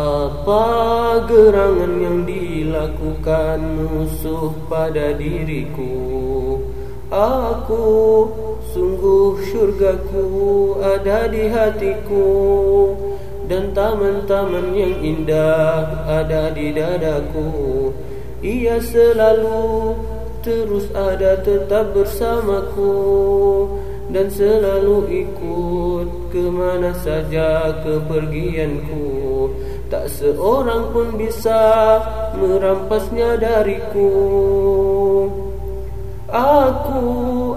Apa gerangan yang dilakukan musuh pada diriku? Aku sungguh syurgaku ada di hatiku. Dan taman-taman yang indah ada di dadaku. Ia selalu terus ada tetap bersamaku. Dan selalu ikut kemana saja kepergianku Tak seorang pun bisa merampasnya dariku. Aku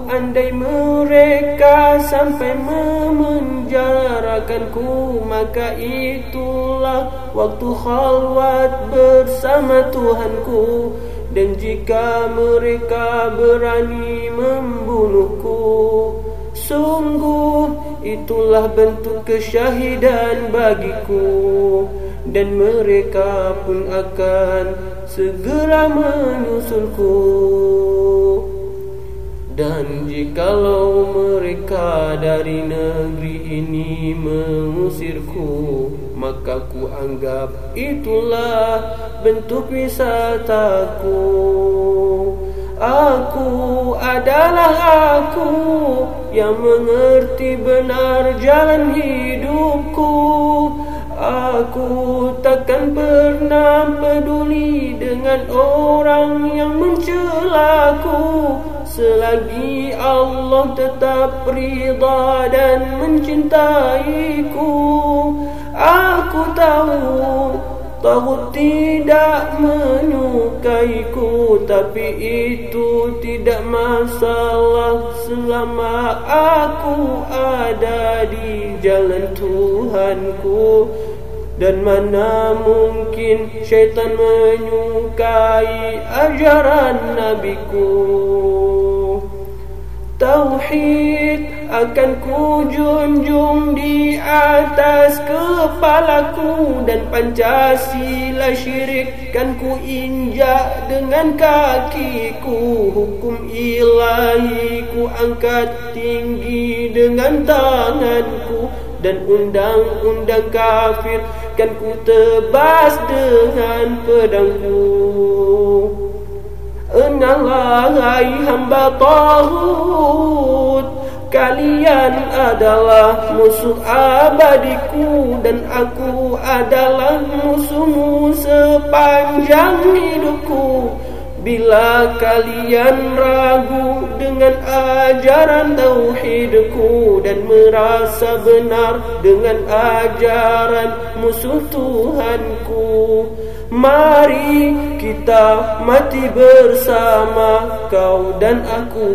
andai mereka sampai memenjarakanku Maka itulah waktu khalwat bersama Tuhanku. Dan jika mereka berani membunuhku Sungguh itulah bentuk kesyahidan bagiku dan mereka pun akan segera menyusulku. Dan jikalau mereka dari negeri ini mengusirku maka ku anggap itulah bentuk wisataku. Aku adalah aku yang mengerti benar jalan hidupku. Aku takkan pernah peduli dengan orang yang mencelaku. Selagi Allah tetap rida dan mencintaiku. Aku tahu Tahu tidak menyukaiku. Tapi itu tidak masalah Selama aku ada di jalan Tuhanku Dan mana mungkin syaitan menyukai ajaran Nabiku? Tauhid akan ku junjung di atas kepalaku Dan Pancasila syirik kan ku injak dengan kakiku. Hukum ilahi ku angkat tinggi dengan tanganku Dan undang-undang kafir kan ku tebas dengan pedangku. Engalah hai hamba Tauhud Kalian adalah musuh abadiku Dan aku adalah musuhmu sepanjang hidupku Bila kalian ragu dengan ajaran tauhidku Dan merasa benar dengan ajaran musuh Tuhanku Mari kita mati bersama kau dan aku